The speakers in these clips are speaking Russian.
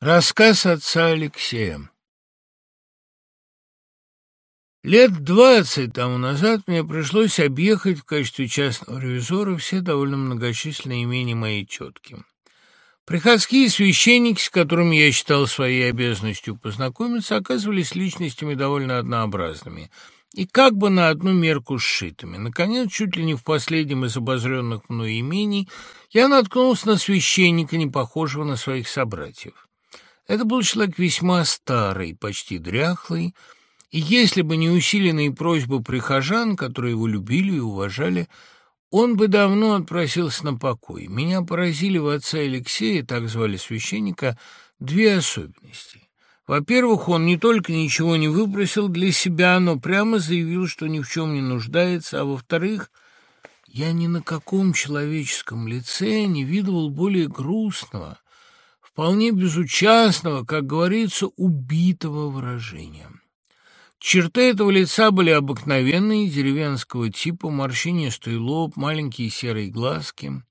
Рассказ отца Алексея Лет двадцать тому назад мне пришлось объехать в качестве частного ревизора все довольно многочисленные имения моей тетки. Приходские священники, с которыми я считал своей обязанностью познакомиться, оказывались личностями довольно однообразными и как бы на одну мерку сшитыми. Наконец, чуть ли не в последнем из обозренных мной имений, я наткнулся на священника, не похожего на своих собратьев. Это был человек весьма старый, почти дряхлый, и если бы не усиленные просьбы прихожан, которые его любили и уважали, он бы давно отпросился на покой. Меня поразили в отце Алексея, так звали священника, две особенности. Во-первых, он не только ничего не выбросил для себя, но прямо заявил, что ни в чем не нуждается, а во-вторых, я ни на каком человеческом лице не видывал более грустного, вполне безучастного, как говорится, убитого выражения. Черты этого лица были обыкновенные, деревенского типа, морщинистый лоб, маленькие серые глазки,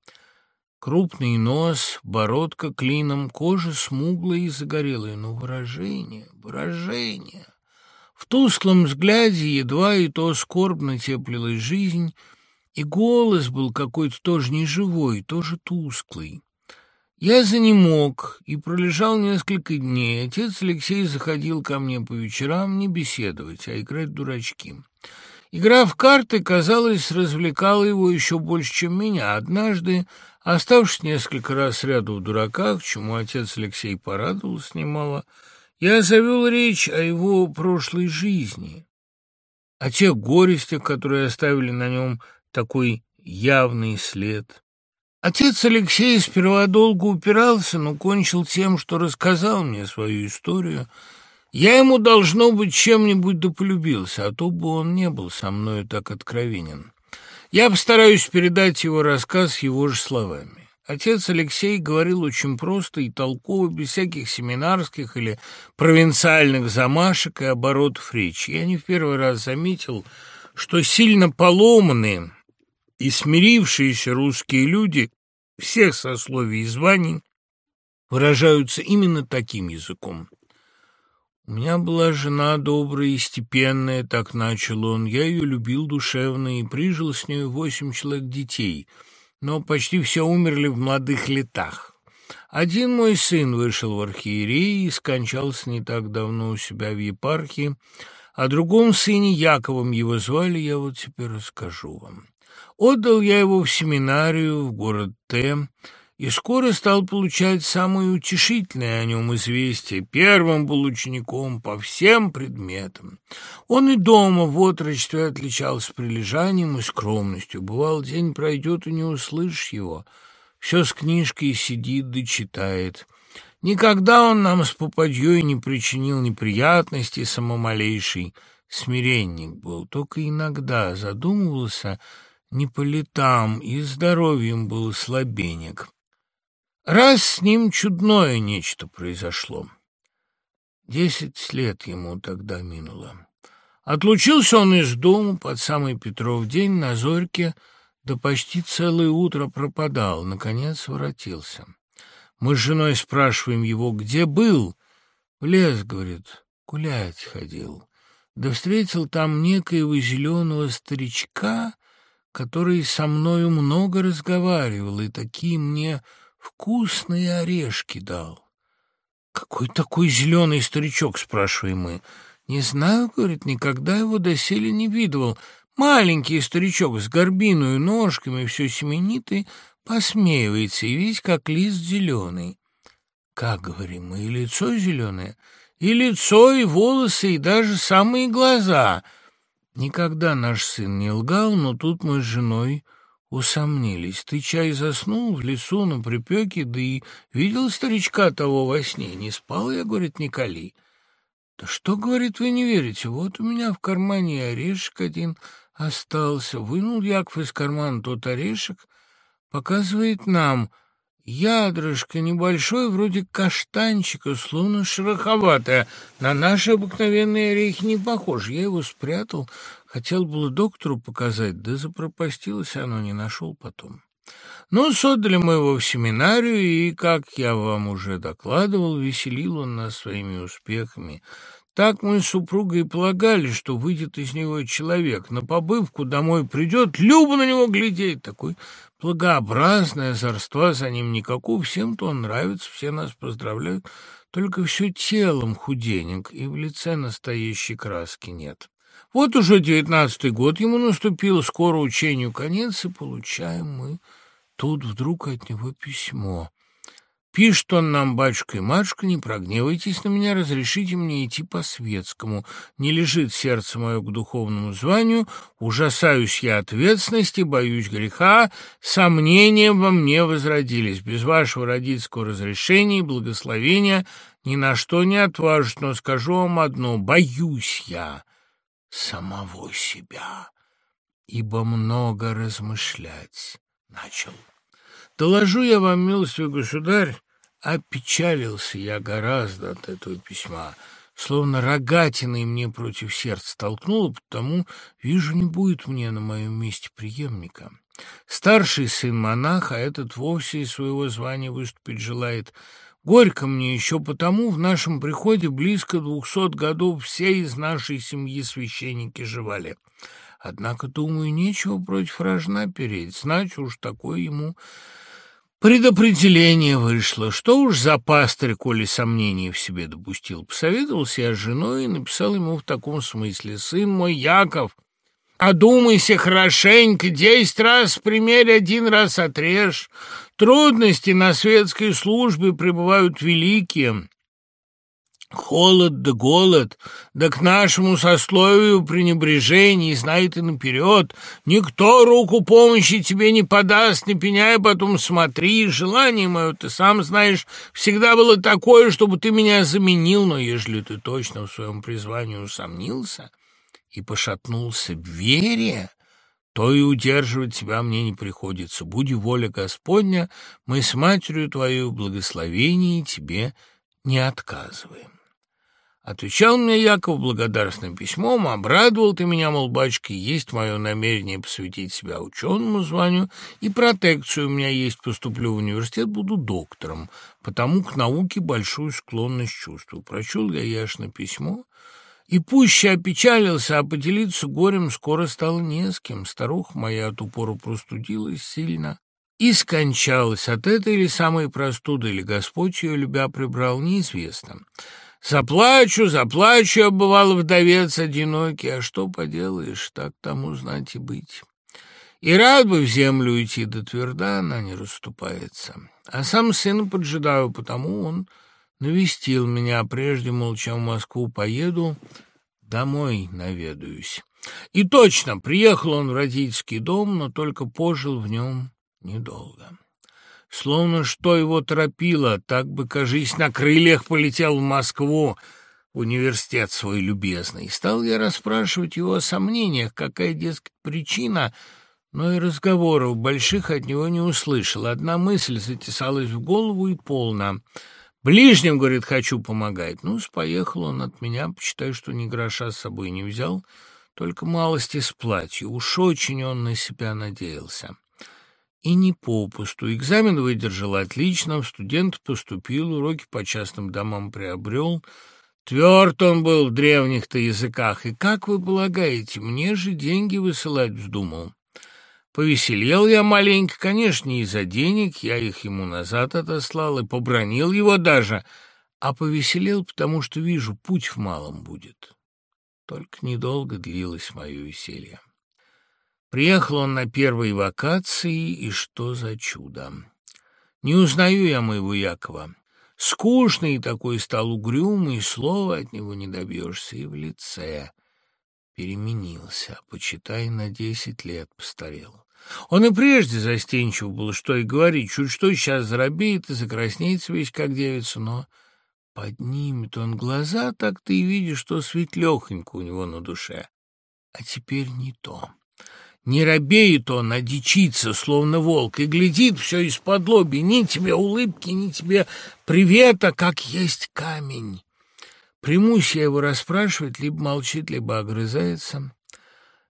крупный нос, бородка клином, кожа смуглая и загорелая, но выражение, выражение... В тусклом взгляде едва и то скорбно теплилась жизнь, и голос был какой-то тоже неживой, тоже тусклый. Я занемог и пролежал несколько дней. Отец Алексей заходил ко мне по вечерам не беседовать, а играть в дурачки. Игра в карты, казалось, развлекала его еще больше, чем меня. Однажды, оставшись несколько раз ряду в дураках, чему отец Алексей порадовался немало, я завел речь о его прошлой жизни, о тех горестях, которые оставили на нем такой явный след. Отец Алексей сперва долго упирался, но кончил тем, что рассказал мне свою историю. Я ему, должно быть, чем-нибудь дополюбился, а то бы он не был со мною так откровенен. Я постараюсь передать его рассказ его же словами. Отец Алексей говорил очень просто и толково, без всяких семинарских или провинциальных замашек и оборотов речи. Я не в первый раз заметил, что сильно поломанные и смирившиеся русские люди всех сословий и званий выражаются именно таким языком. «У меня была жена добрая и степенная», — так начал он. «Я ее любил душевно и прижил с ней восемь человек детей, но почти все умерли в молодых летах. Один мой сын вышел в архиереи и скончался не так давно у себя в епархии, о другом сыне, Яковом его звали, я вот теперь расскажу вам. Отдал я его в семинарию в город Т, и скоро стал получать самые утешительные о нем известия. Первым был учеником по всем предметам. Он и дома в отрочестве отличался прилежанием и скромностью. Бывал, день пройдет, и не услышишь его. Все с книжкой сидит да читает. Никогда он нам с попадьей не причинил неприятностей самомалейшей. Смиренник был, только иногда задумывался — не по летам, и здоровьем был слабенек. Раз с ним чудное нечто произошло. Десять лет ему тогда минуло. Отлучился он из дома под самый Петров день на зорьке, да почти целое утро пропадал, наконец воротился. Мы с женой спрашиваем его, где был? В лес, говорит, гулять ходил. Да встретил там некоего зеленого старичка, который со мною много разговаривал и такие мне вкусные орешки дал. «Какой такой зеленый старичок?» — спрашиваем мы. «Не знаю, — говорит, — никогда его доселе не видывал. Маленький старичок с горбиной ножками, все семенитый, посмеивается, и весь как лист зеленый. Как, говорим мы, и лицо зеленое, и лицо, и волосы, и даже самые глаза — Никогда наш сын не лгал, но тут мы с женой усомнились. Ты чай заснул в лесу на припеке, да и видел старичка того во сне. Не спал я, говорит, Николай. Да что, говорит, вы не верите? Вот у меня в кармане орешек один остался. Вынул Яков из кармана тот орешек, показывает нам — Ядрышко небольшое, вроде каштанчика, словно шероховатое. На наши обыкновенные орехи не похож. Я его спрятал, хотел было доктору показать, да запропастилось оно, не нашел потом. Но создали мы его в семинарию, и, как я вам уже докладывал, веселил он нас своими успехами. Так мы с супругой полагали, что выйдет из него человек. На побывку домой придет, любо на него глядеть. Такой благообразное озорства за ним никакого. Всем-то он нравится, все нас поздравляют. Только все телом худенек, и в лице настоящей краски нет. Вот уже девятнадцатый год ему наступил, скоро учению конец, и получаем мы тут вдруг от него письмо. Пишет он нам, батюшка и матушка, не прогневайтесь на меня, разрешите мне идти по-светскому. Не лежит сердце мое к духовному званию, ужасаюсь я ответственности, боюсь греха, сомнения во мне возродились. Без вашего родительского разрешения и благословения ни на что не отважусь, но скажу вам одно — боюсь я самого себя, ибо много размышлять начал. Доложу я вам, милостивый государь, Опечалился я гораздо от этого письма, словно рогатиной мне против сердца толкнуло, потому, вижу, не будет мне на моем месте преемника. Старший сын монаха, этот вовсе из своего звания выступить желает. Горько мне еще потому, в нашем приходе близко двухсот годов все из нашей семьи священники живали. Однако, думаю, нечего против рожна переть, знать уж такое ему Предопределение вышло. Что уж за пастырь, коли сомнений в себе допустил. Посоветовался я с женой и написал ему в таком смысле. «Сын мой Яков, одумайся хорошенько, десять раз примерь, один раз отрежь. Трудности на светской службе пребывают великие». Холод да голод, да к нашему сословию пренебрежение, знает и наперед. Никто руку помощи тебе не подаст, не пеняй, потом смотри. Желание мое, ты сам знаешь, всегда было такое, чтобы ты меня заменил, но ежели ты точно в своем призвании усомнился и пошатнулся в вере, то и удерживать тебя мне не приходится. Будь воля Господня, мы с матерью твою благословении тебе не отказываем. Отвечал мне Яков благодарственным письмом, обрадовал ты меня, мол, батюшка, есть мое намерение посвятить себя ученому званию, и протекцию у меня есть, поступлю в университет, буду доктором, потому к науке большую склонность чувствую. Прочел я яшно письмо, и пуще опечалился, а поделиться горем скоро стало не с кем. Старуха моя от упору простудилась сильно и скончалась от этой или самой простуды, или Господь ее, любя, прибрал, неизвестно. Заплачу, заплачу, я бывал вдовец одинокий, а что поделаешь, так тому знать и быть. И рад бы в землю уйти, да тверда она не расступается. А сам сына поджидаю, потому он навестил меня, прежде, мол, чем в Москву поеду, домой наведаюсь. И точно, приехал он в родительский дом, но только пожил в нем недолго. Словно что его торопило, так бы, кажись, на крыльях полетел в Москву, в университет свой любезный. Стал я расспрашивать его о сомнениях, какая, дескать, причина, но и разговоров больших от него не услышал. Одна мысль затесалась в голову и полна. «Ближним, — говорит, — хочу помогать». Ну, поехал он от меня, почитай, что ни гроша с собой не взял, только малости с платью. Уж очень он на себя надеялся. И не попусту. Экзамен выдержал отлично, студент поступил, уроки по частным домам приобрел. Тверд он был в древних-то языках. И как вы полагаете, мне же деньги высылать вздумал? Повеселел я маленько, конечно, не из-за денег, я их ему назад отослал и побронил его даже, а повеселел, потому что вижу, путь в малом будет. Только недолго длилось мое веселье. Приехал он на первой вакации, и что за чудо! Не узнаю я моего Якова. Скучный такой стал угрюмый, слова от него не добьешься, и в лице переменился, почитай, на десять лет постарел. Он и прежде застенчив был, что и говорить, чуть что сейчас заробеет и закраснеется весь как девица, но поднимет он глаза, так ты и видишь, что светлехонько у него на душе. А теперь не то. Не робеет он, а дичится, словно волк, и глядит все из-под лоби. Ни тебе улыбки, ни тебе привета, как есть камень. Примусь я его расспрашивать, либо молчит, либо огрызается.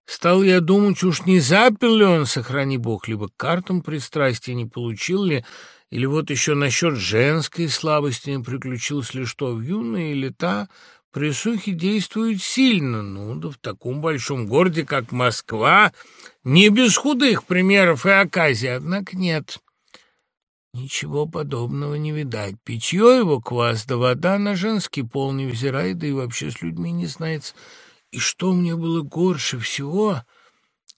Стал я думать, уж не запил ли он, сохрани бог, либо картам пристрастия не получил ли, или вот еще насчет женской слабости не приключилось ли что в юные лета, присухи действуют сильно, ну да в таком большом городе, как Москва, не без худых примеров и оказий, однако нет. Ничего подобного не видать. Питье его квас, да вода на женский пол не взирает, да и вообще с людьми не знается. И что мне было горше всего,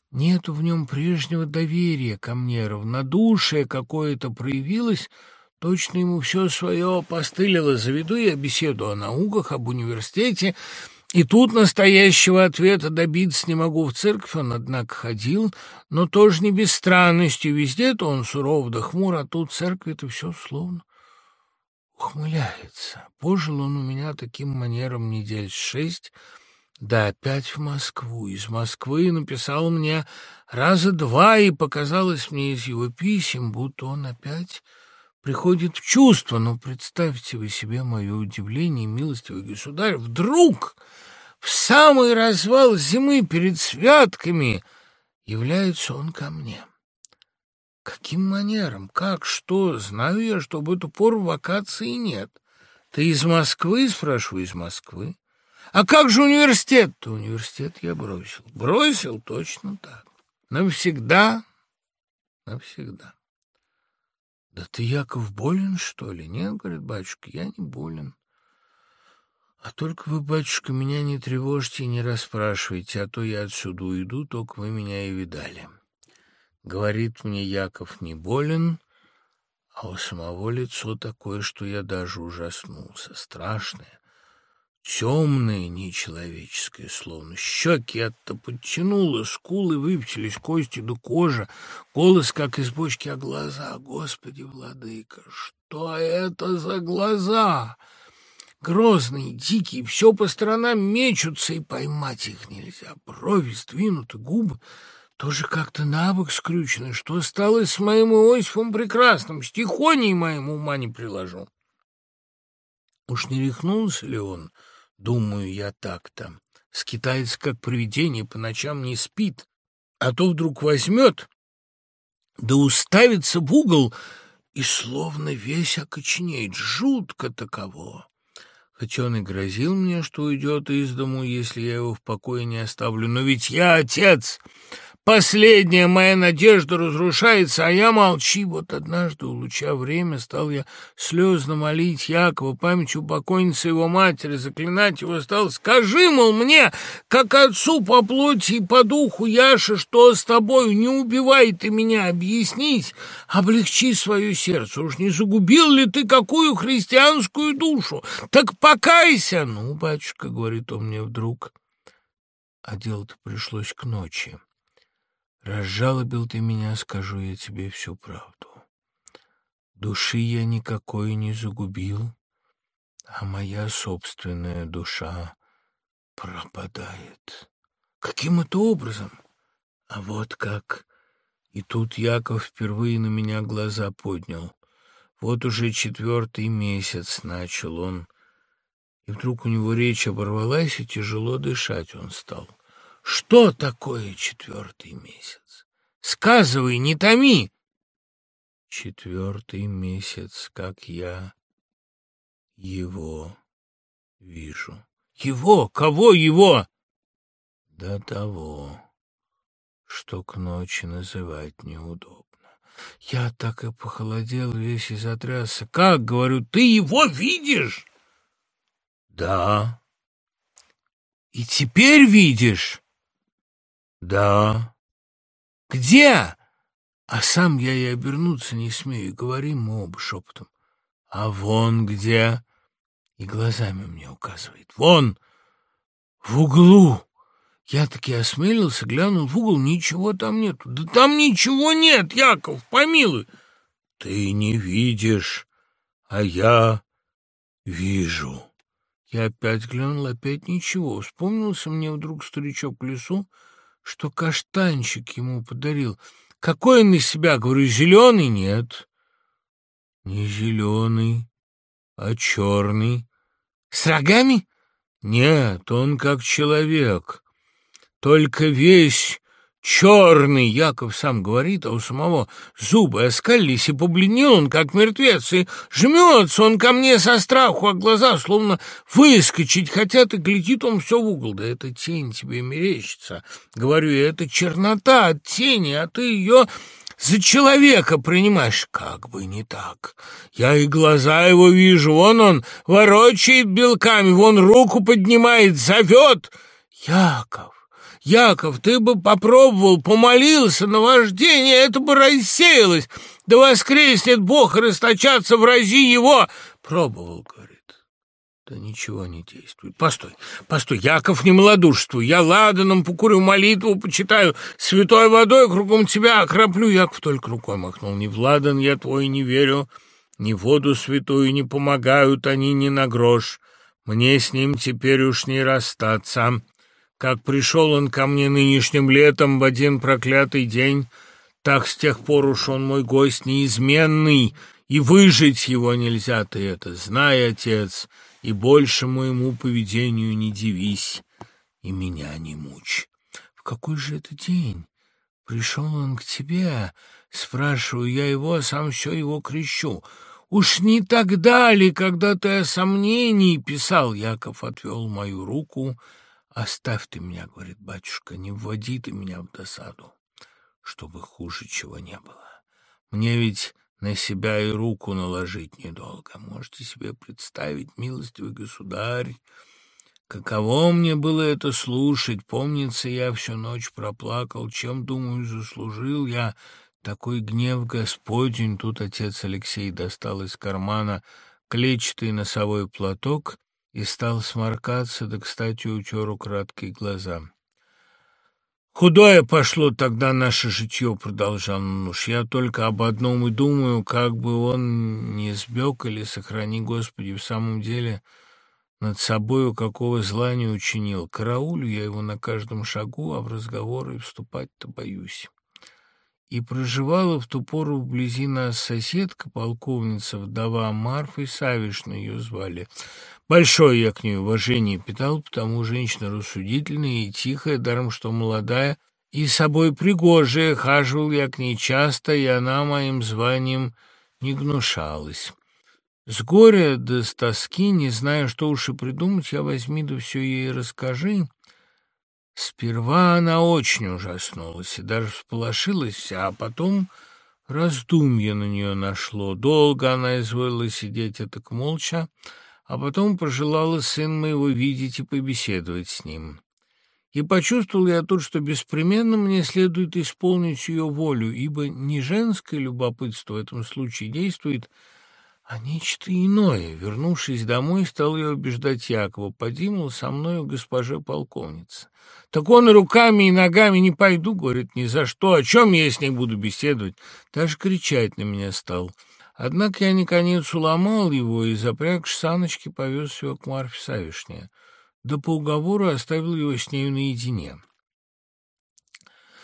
нету в нем прежнего доверия ко мне, равнодушие какое-то проявилось, точно ему все свое постылило. Заведу я беседу о науках, об университете, и тут настоящего ответа добиться не могу. В церковь он, однако, ходил, но тоже не без странности. Везде-то он суров да хмур, а тут церковь-то все словно ухмыляется. Пожил он у меня таким манером недель шесть, да опять в Москву. Из Москвы написал мне раза два, и показалось мне из его писем, будто он опять приходит в чувство. Но представьте вы себе мое удивление, милостивый государь, вдруг в самый развал зимы перед святками является он ко мне. Каким манером? Как? Что? Знаю я, что в эту пору вакации нет. Ты из Москвы? Спрашиваю, из Москвы. А как же университет-то? Университет я бросил. Бросил точно так. Навсегда, навсегда. Да ты, Яков, болен, что ли? Нет, говорит батюшка, я не болен. А только вы, батюшка, меня не тревожьте и не расспрашивайте, а то я отсюда уйду, только вы меня и видали. Говорит мне Яков, не болен, а у самого лицо такое, что я даже ужаснулся, страшное темное, нечеловеческое, словно щеки это подтянуло, скулы выпятились, кости до кожи, голос, как из бочки, а глаза, Господи, владыка, что это за глаза? Грозные, дикие, все по сторонам мечутся, и поймать их нельзя. Брови сдвинуты, губы тоже как-то набок скрючены. Что стало с моим Иосифом Прекрасным? Стихоней моему ума не приложу. Уж не рехнулся ли он? — Думаю я так-то. Скитается, как привидение, по ночам не спит, а то вдруг возьмет, да уставится в угол и словно весь окоченеет. Жутко таково. Хоть он и грозил мне, что уйдет из дому, если я его в покое не оставлю, но ведь я отец, Последняя моя надежда разрушается, а я молчи. Вот однажды, улуча время, стал я слезно молить Якова памятью покойницы его матери, заклинать его стал. Скажи, мол, мне, как отцу по плоти и по духу, Яша, что с тобою, не убивай ты меня, объяснись, облегчи свое сердце. Уж не загубил ли ты какую христианскую душу? Так покайся. Ну, батюшка, говорит он мне вдруг, а дело-то пришлось к ночи. Разжалобил ты меня, скажу я тебе всю правду. Души я никакой не загубил, а моя собственная душа пропадает. Каким это образом? А вот как. И тут Яков впервые на меня глаза поднял. Вот уже четвертый месяц начал он, и вдруг у него речь оборвалась, и тяжело дышать он стал. Что такое четвертый месяц? Сказывай, не томи. Четвертый месяц, как я его вижу. Его? Кого его? До того, что к ночи называть неудобно. Я так и похолодел весь и затрясся. Как, говорю, ты его видишь? Да. И теперь видишь? Да. Где? А сам я и обернуться не смею, и говорим мы оба шепотом. А вон где? И глазами мне указывает. Вон, в углу. Я таки осмелился, глянул в угол, ничего там нету. Да там ничего нет, Яков, помилуй. Ты не видишь, а я вижу. Я опять глянул, опять ничего. Вспомнился мне вдруг старичок в лесу, что каштанчик ему подарил. Какой он из себя, говорю, зеленый? Нет, не зеленый, а черный. С рогами? Нет, он как человек. только весь черный, Яков сам говорит, а у самого зубы оскалились, и побледнел он, как мертвец, и жмется он ко мне со страху, а глаза словно выскочить хотят, и глядит он все в угол. Да это тень тебе мерещится, говорю я, это чернота от тени, а ты ее за человека принимаешь. Как бы не так. Я и глаза его вижу, вон он ворочает белками, вон руку поднимает, зовет. Яков! Яков, ты бы попробовал, помолился на вождение, это бы рассеялось. Да воскреснет Бог и расточаться в рази его. Пробовал, говорит. Да ничего не действует. Постой, постой, Яков не малодушествуй. Я ладаном покурю молитву, почитаю, святой водой кругом тебя окроплю. Яков только рукой махнул. Ни в ладан я твой не верю, ни воду святую не помогают они ни на грош. Мне с ним теперь уж не расстаться. Как пришел он ко мне нынешним летом в один проклятый день, так с тех пор уж он мой гость неизменный, и выжить его нельзя, ты это знай, отец, и больше моему поведению не дивись, и меня не мучь. В какой же это день? Пришел он к тебе, спрашиваю я его, а сам все его крещу. Уж не тогда ли, когда ты о сомнении писал, Яков отвел мою руку, — «Оставь ты меня, — говорит батюшка, — не вводи ты меня в досаду, чтобы хуже чего не было. Мне ведь на себя и руку наложить недолго. Можете себе представить, милостивый государь, каково мне было это слушать. Помнится, я всю ночь проплакал, чем, думаю, заслужил я такой гнев Господень. Тут отец Алексей достал из кармана клетчатый носовой платок и стал сморкаться, да, кстати, утер украдкой глаза. «Худое пошло тогда наше житье», — продолжал он уж. «Я только об одном и думаю, как бы он не сбег или, сохрани Господи, в самом деле над собою какого зла не учинил. Караулю я его на каждом шагу, а в разговоры вступать-то боюсь». И проживала в ту пору вблизи нас соседка, полковница, вдова Марфы Савишна ее звали. Большое я к ней уважение питал, потому женщина рассудительная и тихая, даром что молодая, и собой пригожая, хаживал я к ней часто, и она моим званием не гнушалась. С горя да с тоски, не зная, что уж и придумать, я возьми да все ей расскажи. Сперва она очень ужаснулась и даже всполошилась, а потом раздумье на нее нашло. Долго она изволила сидеть так молча, а потом пожелала сын моего видеть и побеседовать с ним. И почувствовал я тут, что беспременно мне следует исполнить ее волю, ибо не женское любопытство в этом случае действует, а нечто иное. Вернувшись домой, стал я убеждать Якова, подимал со мною госпоже полковница. Так он и руками, и ногами не пойду, говорит, ни за что, о чем я с ней буду беседовать. Даже кричать на меня стал. Однако я наконец уломал его и, запрягши саночки, повез его к Марфе Савишне. Да по уговору оставил его с нею наедине.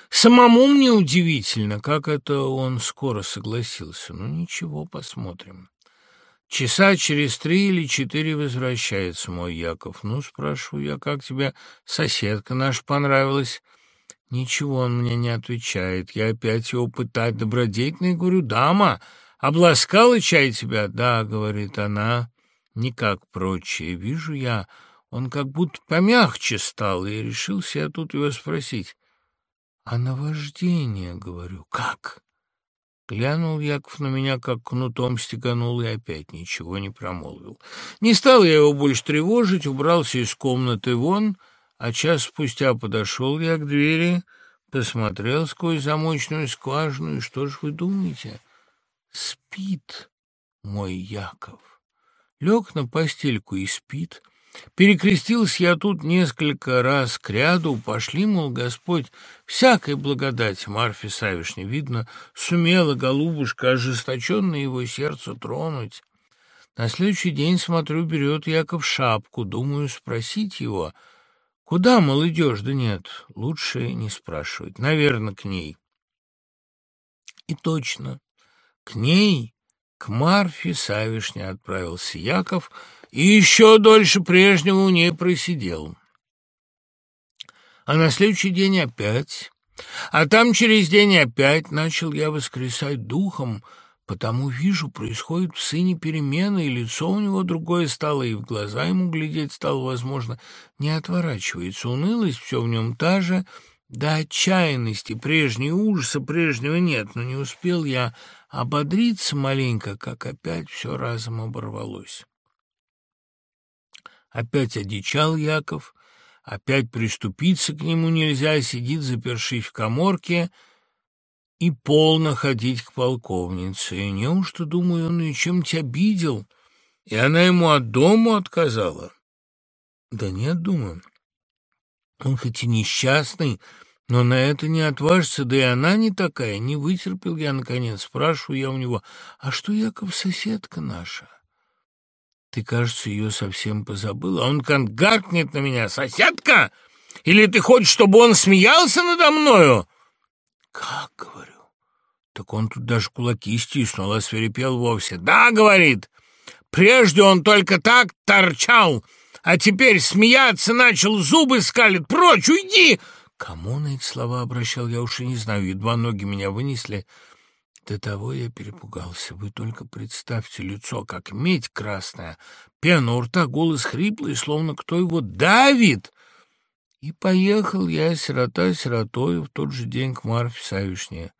Самому мне удивительно, как это он скоро согласился. Ну, ничего, посмотрим. Часа через три или четыре возвращается мой Яков. Ну, спрашиваю я, как тебе соседка наша понравилась? Ничего он мне не отвечает. Я опять его пытать добродетельно и говорю, дама, «Обласкала чай тебя?» «Да», — говорит она, — «не как прочие. Вижу я, он как будто помягче стал, и решился я тут его спросить. «А наваждение?» — говорю. «Как?» Глянул Яков на меня, как кнутом стеганул, и опять ничего не промолвил. Не стал я его больше тревожить, убрался из комнаты вон, а час спустя подошел я к двери, посмотрел сквозь замочную скважину, и что ж вы думаете?» Спит мой Яков. Лег на постельку и спит. Перекрестился я тут несколько раз к ряду, пошли, мол, Господь, всякой благодать Марфе Савишне, видно, сумела голубушка ожесточенное его сердце тронуть. На следующий день, смотрю, берет Яков шапку, думаю спросить его, куда, мол, идешь? Да нет, лучше не спрашивать, наверное, к ней. И точно, к ней, к Марфе Савишне отправился Яков и еще дольше прежнего у ней просидел. А на следующий день опять. А там через день опять начал я воскресать духом, потому вижу, происходит в сыне перемены, и лицо у него другое стало, и в глаза ему глядеть стало возможно. Не отворачивается унылость, все в нем та же, до отчаянности, прежней ужаса прежнего нет, но не успел я ободриться маленько, как опять все разом оборвалось. Опять одичал Яков, опять приступиться к нему нельзя, сидит, запершись в коморке, и полно ходить к полковнице. Неужто, думаю, он и чем-то обидел, и она ему от дому отказала? Да нет, думаю, он хоть и несчастный, но на это не отважится, да и она не такая. Не вытерпел я, наконец. Спрашиваю я у него, а что, Яков, соседка наша? Ты, кажется, ее совсем позабыл. А он гаркнет на меня. «Соседка! Или ты хочешь, чтобы он смеялся надо мною?» «Как?» — говорю. Так он тут даже кулаки стиснул, а свирепел вовсе. «Да!» — говорит. «Прежде он только так торчал, а теперь смеяться начал, зубы скалит. Прочь, уйди!» Кому на эти слова обращал, я уж и не знаю. Едва ноги меня вынесли. До того я перепугался. Вы только представьте лицо, как медь красная, пена у рта, голос хриплый, словно кто его давит. И поехал я, сирота сиротой, в тот же день к Марфе Савишне.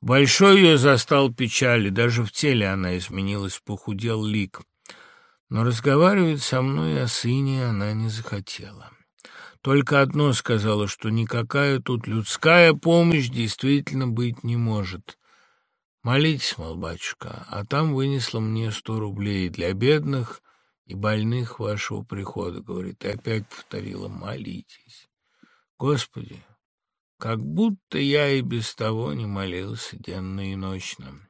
Большой ее застал печали, даже в теле она изменилась, похудел лик. Но разговаривать со мной о сыне она не захотела. Только одно сказала, что никакая тут людская помощь действительно быть не может. Молитесь, мол, батюшка, а там вынесла мне сто рублей для бедных и больных вашего прихода, говорит, и опять повторила, молитесь. Господи, как будто я и без того не молился денно и ночно.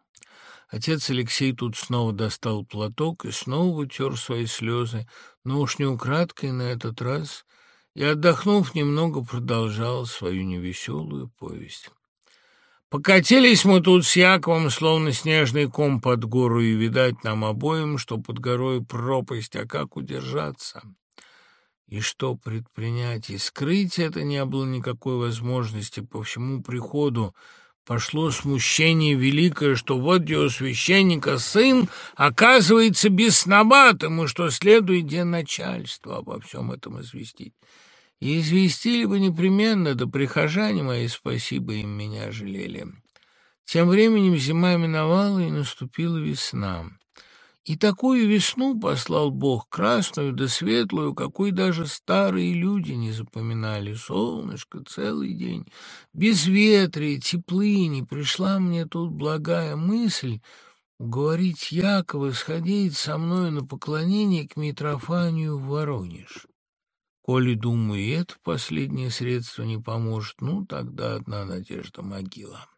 Отец Алексей тут снова достал платок и снова утер свои слезы, но уж не украдкой на этот раз — и, отдохнув немного, продолжал свою невеселую повесть. Покатились мы тут с Яковом, словно снежный ком под гору, и, видать, нам обоим, что под горой пропасть, а как удержаться? И что предпринять? И скрыть это не было никакой возможности. По всему приходу пошло смущение великое, что вот где священника сын оказывается бесноватым, и что следует где начальство обо всем этом известить. И известили бы непременно, да прихожане мои, спасибо им, меня жалели. Тем временем зима миновала, и наступила весна. И такую весну послал Бог, красную да светлую, какой даже старые люди не запоминали. Солнышко целый день, без ветра, теплыни. Пришла мне тут благая мысль уговорить Якова сходить со мной на поклонение к Митрофанию в Воронеж. Коли, думаю, и это последнее средство не поможет, ну, тогда одна надежда — могила.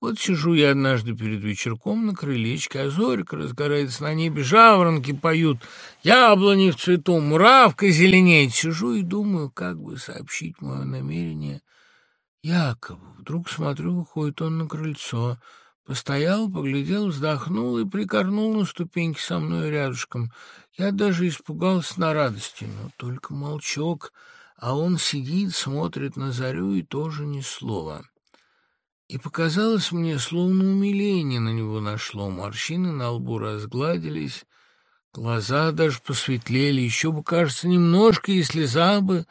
Вот сижу я однажды перед вечерком на крылечке, а зорька разгорается на небе, жаворонки поют, яблони в цвету, муравка зеленеет. Сижу и думаю, как бы сообщить мое намерение Якову. Вдруг смотрю, выходит он на крыльцо — Постоял, поглядел, вздохнул и прикорнул на ступеньки со мной рядышком. Я даже испугался на радости, но только молчок, а он сидит, смотрит на зарю и тоже ни слова. И показалось мне, словно умиление на него нашло, морщины на лбу разгладились, глаза даже посветлели, еще бы, кажется, немножко, и слеза бы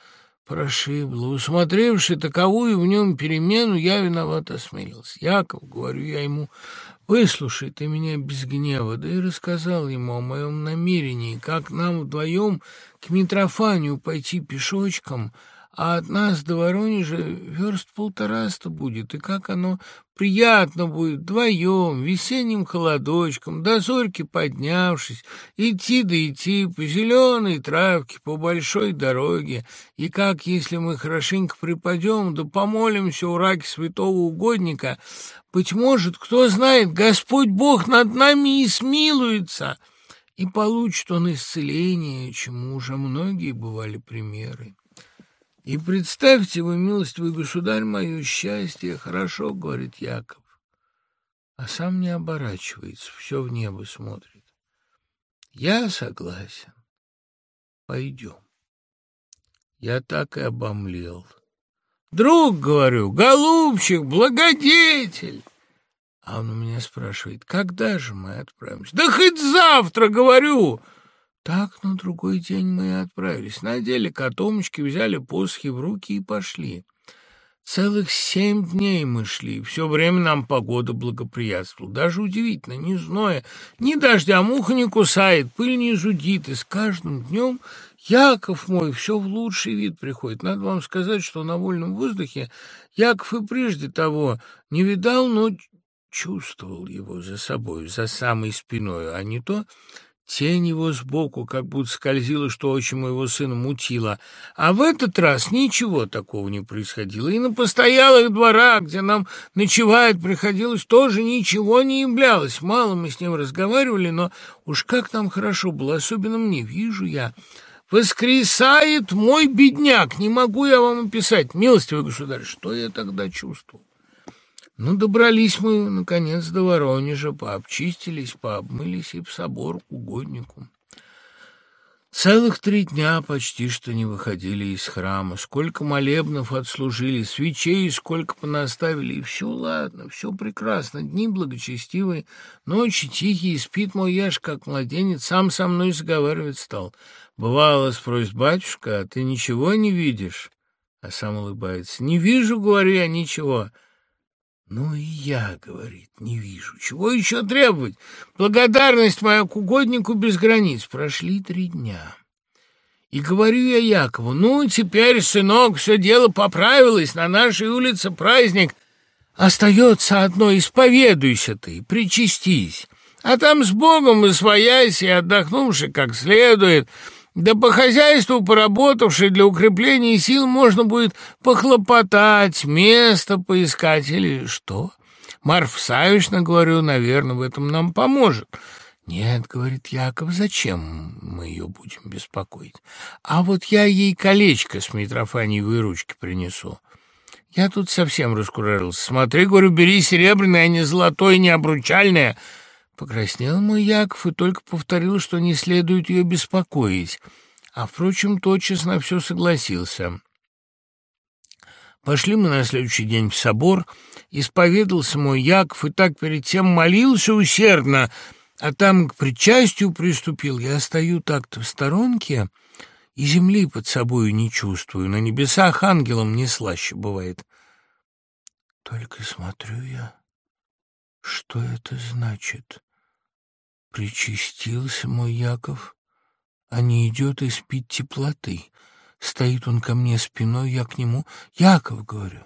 Прошибло. Усмотревши таковую в нем перемену, я виноват осмелился. Яков, говорю я ему, выслушай ты меня без гнева, да и рассказал ему о моем намерении, как нам вдвоем к Митрофанию пойти пешочком, а от нас до Воронежа верст полтораста будет, и как оно приятно будет вдвоем, весенним холодочком, до зорьки поднявшись, идти да идти по зеленой травке, по большой дороге, и как, если мы хорошенько припадем, да помолимся у раки святого угодника, быть может, кто знает, Господь Бог над нами и смилуется, и получит он исцеление, чему уже многие бывали примеры. И представьте вы, милостивый государь, мое счастье, хорошо, говорит Яков, а сам не оборачивается, все в небо смотрит. Я согласен. Пойдем. Я так и обомлел. Друг, говорю, голубчик, благодетель. А он у меня спрашивает, когда же мы отправимся? Да хоть завтра, говорю. Так на другой день мы и отправились. Надели котомочки, взяли посохи в руки и пошли. Целых семь дней мы шли, все время нам погода благоприятствовала. Даже удивительно, ни зноя, ни дождя, муха не кусает, пыль не зудит, и с каждым днем Яков мой все в лучший вид приходит. Надо вам сказать, что на вольном воздухе Яков и прежде того не видал, но чувствовал его за собой, за самой спиной, а не то Тень его сбоку как будто скользила, что очень моего сына мутило. А в этот раз ничего такого не происходило. И на постоялых дворах, где нам ночевать приходилось, тоже ничего не являлось. Мало мы с ним разговаривали, но уж как нам хорошо было, особенно мне, вижу я. Воскресает мой бедняк, не могу я вам описать, милостивый государь, что я тогда чувствовал. Ну, добрались мы, наконец, до Воронежа, пообчистились, пообмылись и в собор к угоднику. Целых три дня почти что не выходили из храма. Сколько молебнов отслужили, свечей сколько понаставили, и все ладно, все прекрасно. Дни благочестивые, ночи тихие, спит мой яш, как младенец, сам со мной заговаривать стал. Бывало, спросит батюшка, а ты ничего не видишь? А сам улыбается. Не вижу, говорю я, ничего. «Ну и я, — говорит, — не вижу. Чего еще требовать? Благодарность моя к угоднику без границ. Прошли три дня». И говорю я Якову, ну, теперь, сынок, все дело поправилось, на нашей улице праздник. Остается одно, исповедуйся ты, причастись. А там с Богом и своясь, и отдохнувши как следует, да по хозяйству поработавший для укрепления сил можно будет похлопотать, место поискать или что. Марф Савична, говорю, наверное, в этом нам поможет. Нет, говорит Яков, зачем мы ее будем беспокоить? А вот я ей колечко с Митрофаниевой ручки принесу. Я тут совсем раскуражился. Смотри, говорю, бери серебряное, а не золотое, не обручальное. Покраснел мой Яков и только повторил, что не следует ее беспокоить, а, впрочем, тотчас на все согласился. Пошли мы на следующий день в собор, исповедался мой Яков и так перед тем молился усердно, а там к причастию приступил. Я стою так-то в сторонке и земли под собою не чувствую, на небесах ангелом не слаще бывает. Только смотрю я, что это значит? Причастился мой Яков, а не идет испить теплоты. Стоит он ко мне спиной, я к нему. Яков, говорю,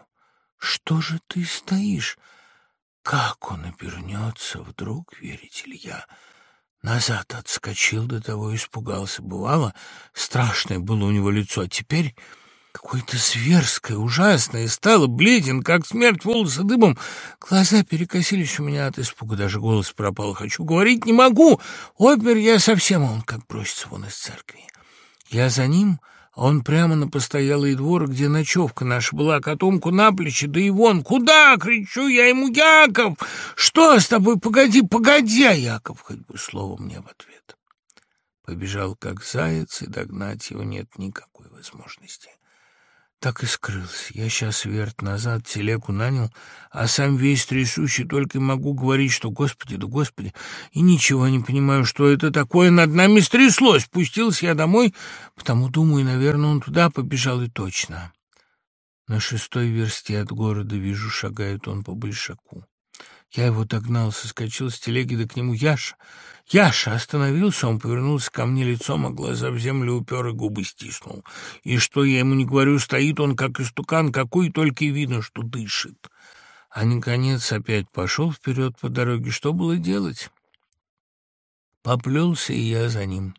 что же ты стоишь? Как он обернется вдруг, верите ли я? Назад отскочил, до того испугался. Бывало, страшное было у него лицо, а теперь Какое-то зверское, ужасное, стало бледен, как смерть, волосы дыбом. Глаза перекосились у меня от испуга, даже голос пропал. Хочу говорить, не могу. Опер я совсем, он как бросится вон из церкви. Я за ним, а он прямо на постоялый двор, где ночевка наша была, котомку на плечи, да и вон. Куда? Кричу я ему, Яков! Что с тобой? Погоди, погоди, Яков хоть бы слово мне в ответ. Побежал как заяц, и догнать его нет никакой возможности. Так и скрылся. Я сейчас вверх назад телегу нанял, а сам весь трясущий, только и могу говорить, что «Господи, да Господи!» И ничего не понимаю, что это такое над нами стряслось. Пустился я домой, потому, думаю, наверное, он туда побежал и точно. На шестой версте от города вижу, шагает он по большаку. Я его догнал, соскочил с телеги, да к нему Яша. Яша остановился, он повернулся ко мне лицом, а глаза в землю упер и губы стиснул. И что я ему не говорю, стоит он, как истукан, какой только и видно, что дышит. А наконец опять пошел вперед по дороге. Что было делать? Поплелся и я за ним.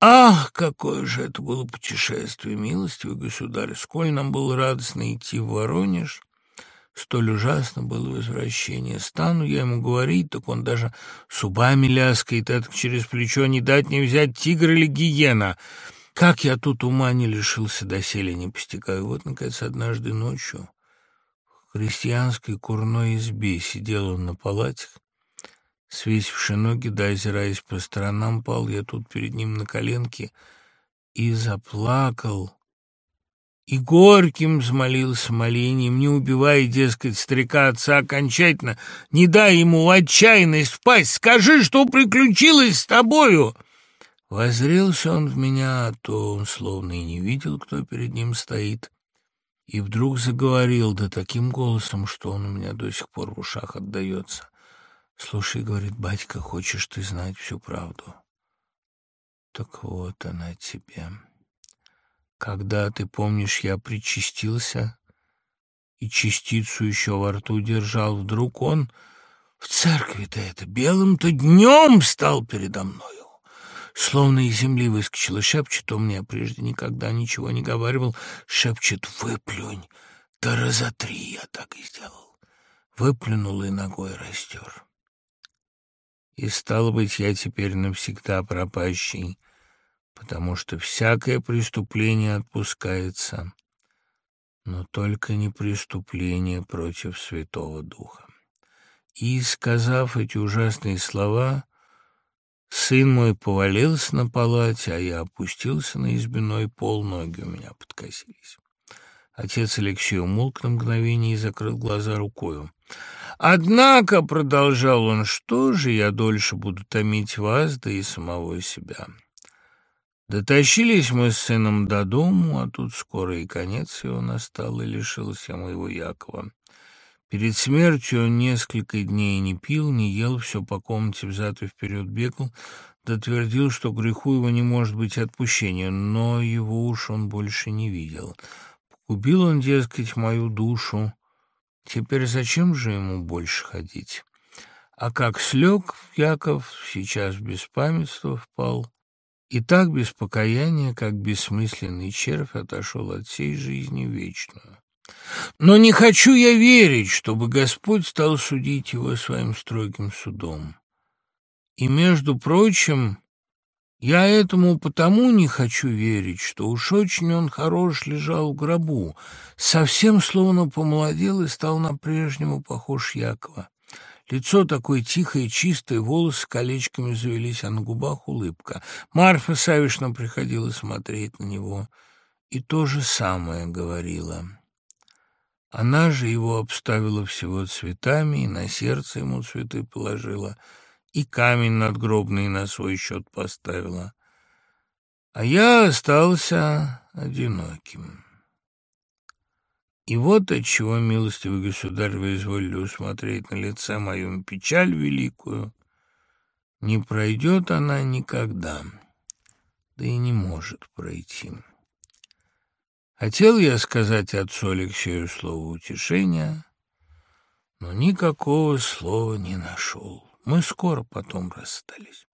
Ах, какое же это было путешествие, милостивый государь! Сколь нам было радостно идти в Воронеж! Столь ужасно было возвращение. Стану я ему говорить, так он даже зубами ляскает, это через плечо не дать не взять тигр или гиена. Как я тут ума не лишился, доселе не постигаю. Вот, наконец, однажды ночью в крестьянской курной избе сидел он на палатях, свесивши ноги, да озираясь по сторонам, пал я тут перед ним на коленки и заплакал, и горьким взмолился молением, не убивай, дескать, старика отца окончательно, не дай ему в отчаянность впасть, скажи, что приключилось с тобою!» Возрелся он в меня, а то он словно и не видел, кто перед ним стоит, и вдруг заговорил, да таким голосом, что он у меня до сих пор в ушах отдается. «Слушай, — говорит, — батька, хочешь ты знать всю правду?» «Так вот она тебе». Когда, ты помнишь, я причастился и частицу еще во рту держал, вдруг он в церкви-то это белым-то днем стал передо мною. Словно из земли выскочил и шепчет, он мне прежде никогда ничего не говаривал, шепчет «выплюнь». Да раза три я так и сделал. Выплюнул и ногой растер. И, стало быть, я теперь навсегда пропащий, потому что всякое преступление отпускается, но только не преступление против Святого Духа. И, сказав эти ужасные слова, сын мой повалился на палате, а я опустился на избиной пол, ноги у меня подкосились. Отец Алексей умолк на мгновение и закрыл глаза рукою. «Однако, — продолжал он, — что же я дольше буду томить вас, да и самого себя?» Дотащились мы с сыном до дому, а тут скоро и конец его настал, и лишился моего Якова. Перед смертью он несколько дней не пил, не ел, все по комнате взад и вперед бегал, дотвердил, что греху его не может быть отпущения, но его уж он больше не видел. Погубил он, дескать, мою душу. Теперь зачем же ему больше ходить? А как слег Яков, сейчас в беспамятство впал, и так без покаяния, как бессмысленный червь, отошел от всей жизни вечную. Но не хочу я верить, чтобы Господь стал судить его своим строгим судом. И, между прочим, я этому потому не хочу верить, что уж очень он хорош лежал в гробу, совсем словно помолодел и стал на прежнему похож Якова. Лицо такое тихое, чистое, волосы колечками завелись, а на губах улыбка. Марфа Савишна приходила смотреть на него и то же самое говорила. Она же его обставила всего цветами и на сердце ему цветы положила, и камень надгробный на свой счет поставила. А я остался одиноким. И вот отчего, милостивый государь, вы изволили усмотреть на лице моем печаль великую. Не пройдет она никогда, да и не может пройти. Хотел я сказать отцу Алексею слово утешения, но никакого слова не нашел. Мы скоро потом расстались.